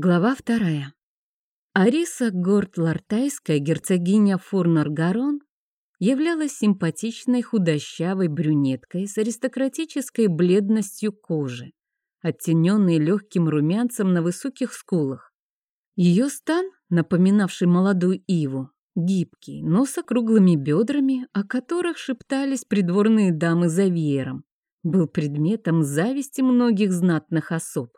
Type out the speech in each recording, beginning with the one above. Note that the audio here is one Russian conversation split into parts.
Глава вторая. Ариса Горд-Лартайская, герцогиня Фурнар-Гарон, являлась симпатичной худощавой брюнеткой с аристократической бледностью кожи, оттененной легким румянцем на высоких скулах. Ее стан, напоминавший молодую иву, гибкий, но с округлыми бедрами, о которых шептались придворные дамы за веером, был предметом зависти многих знатных особ.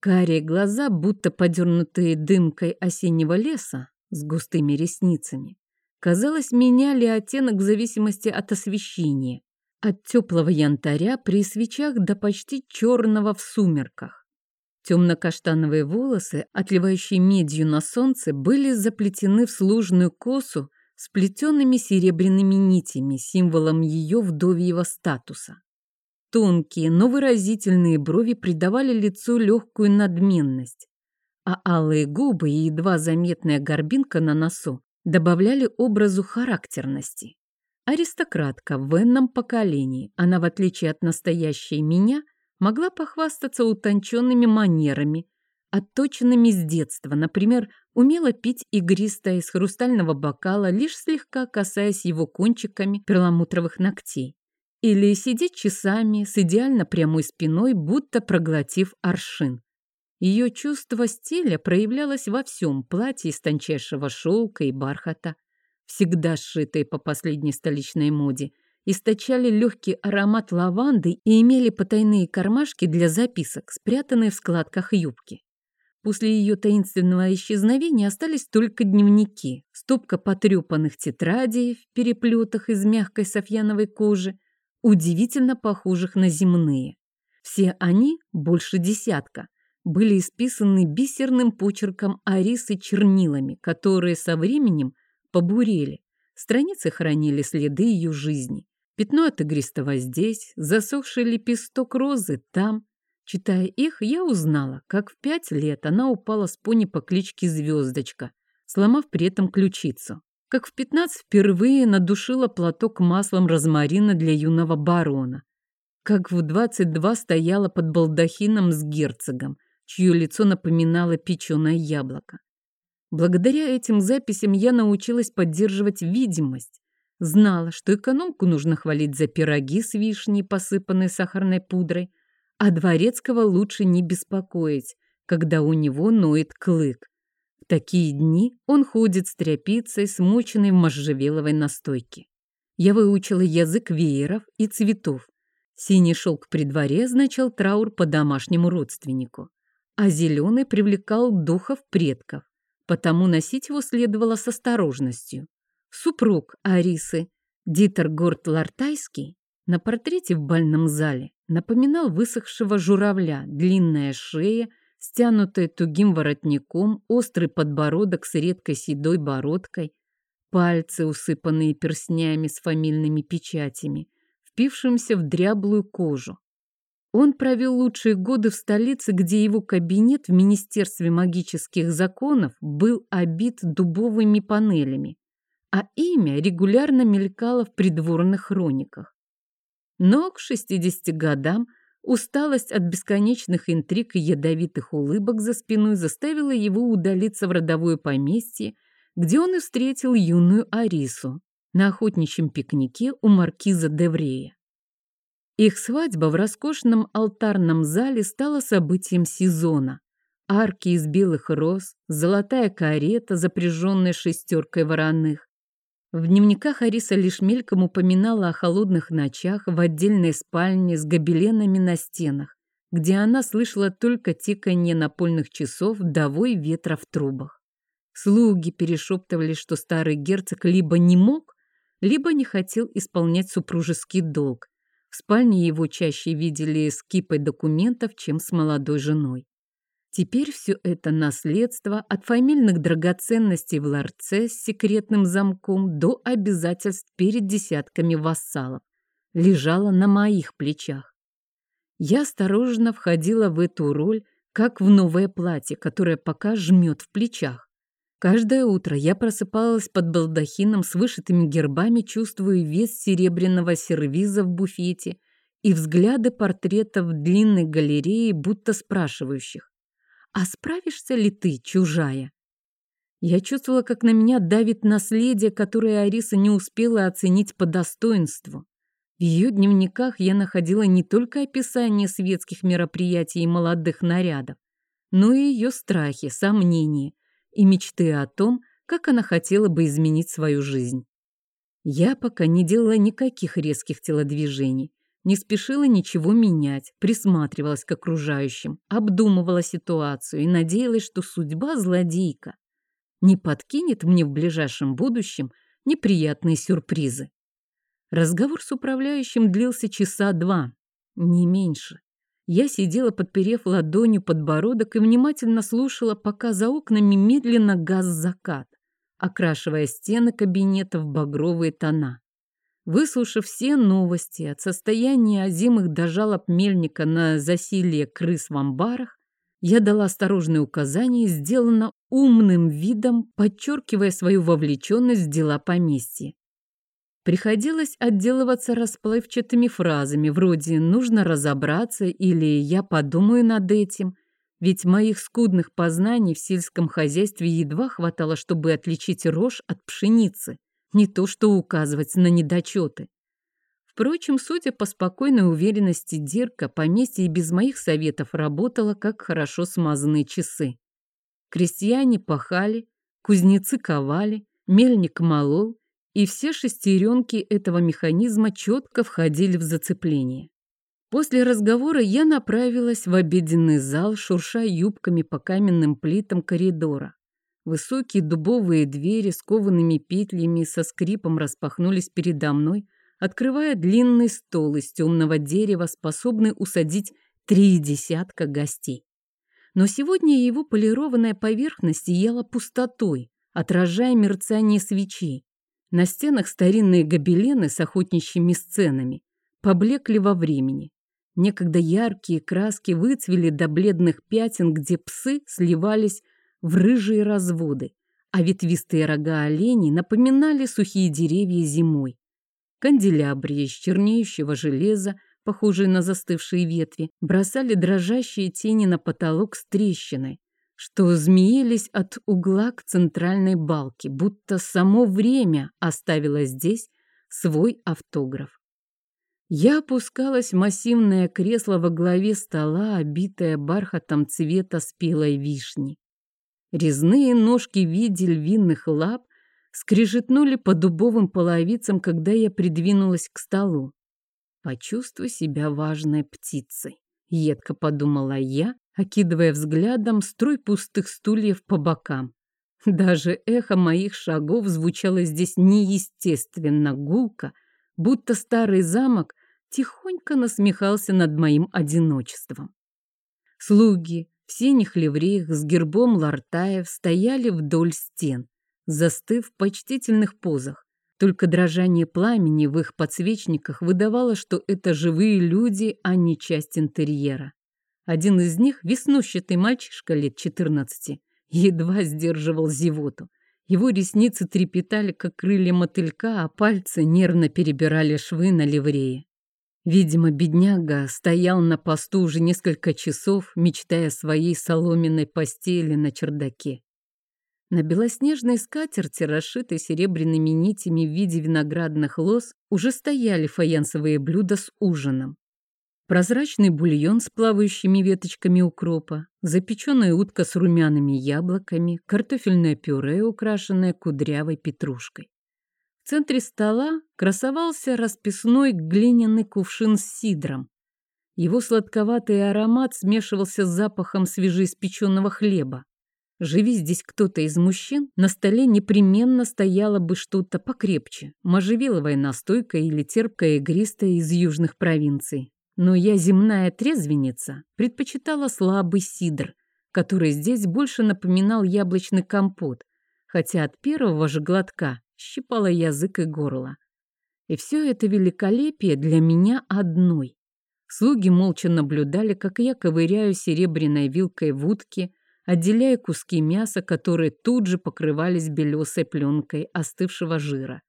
Карие глаза, будто подернутые дымкой осеннего леса с густыми ресницами, казалось, меняли оттенок в зависимости от освещения, от теплого янтаря при свечах до почти черного в сумерках. Темно-каштановые волосы, отливающие медью на солнце, были заплетены в сложную косу с плетенными серебряными нитями, символом ее вдовьего статуса. Тонкие, но выразительные брови придавали лицу легкую надменность, а алые губы и едва заметная горбинка на носу добавляли образу характерности. Аристократка в энном поколении, она, в отличие от настоящей меня, могла похвастаться утонченными манерами, отточенными с детства, например, умела пить игристое из хрустального бокала, лишь слегка касаясь его кончиками перламутровых ногтей или сидеть часами с идеально прямой спиной, будто проглотив аршин. Ее чувство стиля проявлялось во всем платье из тончайшего шелка и бархата, всегда сшитые по последней столичной моде, источали легкий аромат лаванды и имели потайные кармашки для записок, спрятанные в складках юбки. После ее таинственного исчезновения остались только дневники, стопка потрепанных тетрадей в переплетах из мягкой софьяновой кожи, удивительно похожих на земные. Все они, больше десятка, были исписаны бисерным почерком Арисы чернилами, которые со временем побурели. Страницы хранили следы ее жизни. Пятно от игристого здесь, засохший лепесток розы там. Читая их, я узнала, как в пять лет она упала с пони по кличке Звездочка, сломав при этом ключицу как в 15 впервые надушила платок маслом розмарина для юного барона, как в 22 стояла под балдахином с герцогом, чье лицо напоминало печеное яблоко. Благодаря этим записям я научилась поддерживать видимость, знала, что экономку нужно хвалить за пироги с вишней, посыпанной сахарной пудрой, а дворецкого лучше не беспокоить, когда у него ноет клык такие дни он ходит с тряпицей, смоченной в можжевеловой настойке. Я выучила язык вееров и цветов. Синий шелк при дворе означал траур по домашнему родственнику, а зеленый привлекал духов предков, потому носить его следовало с осторожностью. Супруг Арисы, Дитер Горд Лартайский, на портрете в бальном зале напоминал высохшего журавля, длинная шея – стянутая тугим воротником, острый подбородок с редкой седой бородкой, пальцы, усыпанные перстнями с фамильными печатями, впившимся в дряблую кожу. Он провел лучшие годы в столице, где его кабинет в Министерстве магических законов был обит дубовыми панелями, а имя регулярно мелькало в придворных хрониках. Но к 60 годам – Усталость от бесконечных интриг и ядовитых улыбок за спиной заставила его удалиться в родовое поместье, где он и встретил юную Арису на охотничьем пикнике у маркиза Деврея. Их свадьба в роскошном алтарном зале стала событием сезона. Арки из белых роз, золотая карета, запряженная шестеркой вороных, в дневниках Ариса лишь мельком упоминала о холодных ночах в отдельной спальне с гобеленами на стенах, где она слышала только тиканье напольных часов довой ветра в трубах. Слуги перешептывали, что старый герцог либо не мог, либо не хотел исполнять супружеский долг. В спальне его чаще видели с кипой документов, чем с молодой женой. Теперь все это наследство от фамильных драгоценностей в ларце с секретным замком до обязательств перед десятками вассалов лежало на моих плечах. Я осторожно входила в эту роль, как в новое платье, которое пока жмет в плечах. Каждое утро я просыпалась под балдахином с вышитыми гербами, чувствуя вес серебряного сервиза в буфете и взгляды портретов в длинной галерее, будто спрашивающих А справишься ли ты, чужая? Я чувствовала, как на меня давит наследие, которое Ариса не успела оценить по достоинству. В ее дневниках я находила не только описание светских мероприятий и молодых нарядов, но и ее страхи, сомнения и мечты о том, как она хотела бы изменить свою жизнь. Я пока не делала никаких резких телодвижений, не спешила ничего менять, присматривалась к окружающим, обдумывала ситуацию и надеялась, что судьба злодейка не подкинет мне в ближайшем будущем неприятные сюрпризы. Разговор с управляющим длился часа два, не меньше. Я сидела, подперев ладонью подбородок и внимательно слушала, пока за окнами медленно газ закат, окрашивая стены кабинета в багровые тона. Выслушав все новости от состояния озимых до жалоб мельника на засилие крыс в амбарах, я дала осторожные указания, сделано умным видом, подчеркивая свою вовлеченность в дела поместья. Приходилось отделываться расплывчатыми фразами вроде «нужно разобраться» или «я подумаю над этим», ведь моих скудных познаний в сельском хозяйстве едва хватало, чтобы отличить рожь от пшеницы, не то что указывать на недочеты. Впрочем, судя по спокойной уверенности Дирка, поместье и без моих советов работало, как хорошо смазанные часы. Крестьяне пахали, кузнецы ковали, мельник молол, и все шестеренки этого механизма четко входили в зацепление. После разговора я направилась в обеденный зал, шурша юбками по каменным плитам коридора. Высокие дубовые двери с коваными петлями со скрипом распахнулись передо мной, открывая длинный стол из темного дерева, способный усадить три десятка гостей. Но сегодня его полированная поверхность сияла пустотой, отражая мерцание свечей. На стенах старинные гобелены с охотничьими сценами поблекли во времени. Некогда яркие краски выцвели до бледных пятен, где псы сливались в рыжие разводы, а ветвистые рога оленей напоминали сухие деревья зимой. Канделябры из чернеющего железа, похожие на застывшие ветви, бросали дрожащие тени на потолок с трещиной, что змеились от угла к центральной балке, будто само время оставило здесь свой автограф. Я опускалась в массивное кресло во главе стола, обитое бархатом цвета спелой вишни. Резные ножки в виде львиных лап скрежетнули по дубовым половицам, когда я придвинулась к столу. «Почувствуй себя важной птицей», — едко подумала я, окидывая взглядом строй пустых стульев по бокам. Даже эхо моих шагов звучало здесь неестественно гулко, будто старый замок тихонько насмехался над моим одиночеством. Слуги в синих ливреях с гербом лартаев стояли вдоль стен, застыв в почтительных позах. Только дрожание пламени в их подсвечниках выдавало, что это живые люди, а не часть интерьера. Один из них, веснущатый мальчишка лет 14, едва сдерживал зевоту. Его ресницы трепетали, как крылья мотылька, а пальцы нервно перебирали швы на ливрее. Видимо, бедняга стоял на посту уже несколько часов, мечтая о своей соломенной постели на чердаке. На белоснежной скатерти, расшитой серебряными нитями в виде виноградных лоз, уже стояли фаянсовые блюда с ужином прозрачный бульон с плавающими веточками укропа, запеченная утка с румяными яблоками, картофельное пюре, украшенное кудрявой петрушкой. В центре стола красовался расписной глиняный кувшин с сидром. Его сладковатый аромат смешивался с запахом свежеиспеченного хлеба. Живи здесь кто-то из мужчин, на столе непременно стояло бы что-то покрепче, можжевеловая настойка или терпкая игристая из южных провинций. Но я, земная трезвенница, предпочитала слабый сидр, который здесь больше напоминал яблочный компот, хотя от первого же глотка щипала язык и горло. И все это великолепие для меня одной. Слуги молча наблюдали, как я ковыряю серебряной вилкой в утке, отделяя куски мяса, которые тут же покрывались белесой пленкой остывшего жира.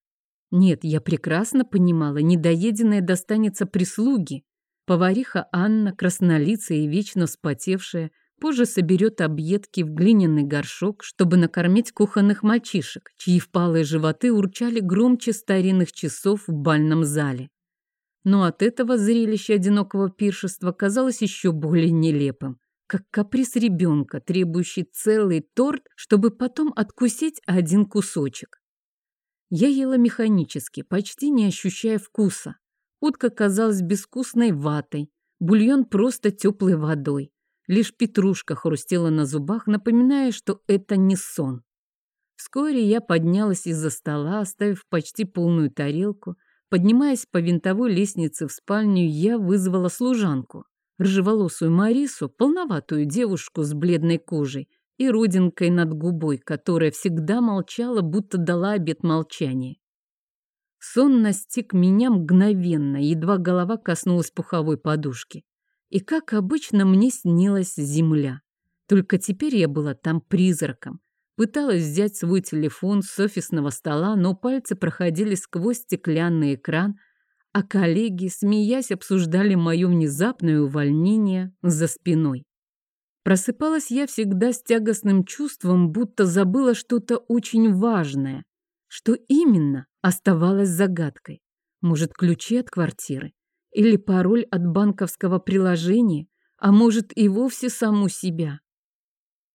Нет, я прекрасно понимала, недоеденное достанется прислуге, Повариха Анна, краснолицая и вечно вспотевшая, Позже соберет объедки в глиняный горшок, чтобы накормить кухонных мальчишек, чьи впалые животы урчали громче старинных часов в бальном зале. Но от этого зрелище одинокого пиршества казалось еще более нелепым, как каприз ребенка, требующий целый торт, чтобы потом откусить один кусочек. Я ела механически, почти не ощущая вкуса. Утка казалась безвкусной ватой, бульон просто теплой водой. Лишь петрушка хрустела на зубах, напоминая, что это не сон. Вскоре я поднялась из-за стола, оставив почти полную тарелку. Поднимаясь по винтовой лестнице в спальню, я вызвала служанку, рыжеволосую Марису, полноватую девушку с бледной кожей и родинкой над губой, которая всегда молчала, будто дала обет молчания. Сон настиг меня мгновенно, едва голова коснулась пуховой подушки. И, как обычно, мне снилась земля. Только теперь я была там призраком. Пыталась взять свой телефон с офисного стола, но пальцы проходили сквозь стеклянный экран, а коллеги, смеясь, обсуждали мое внезапное увольнение за спиной. Просыпалась я всегда с тягостным чувством, будто забыла что-то очень важное. Что именно, оставалось загадкой. Может, ключи от квартиры? Или пароль от банковского приложения, а может и вовсе саму себя.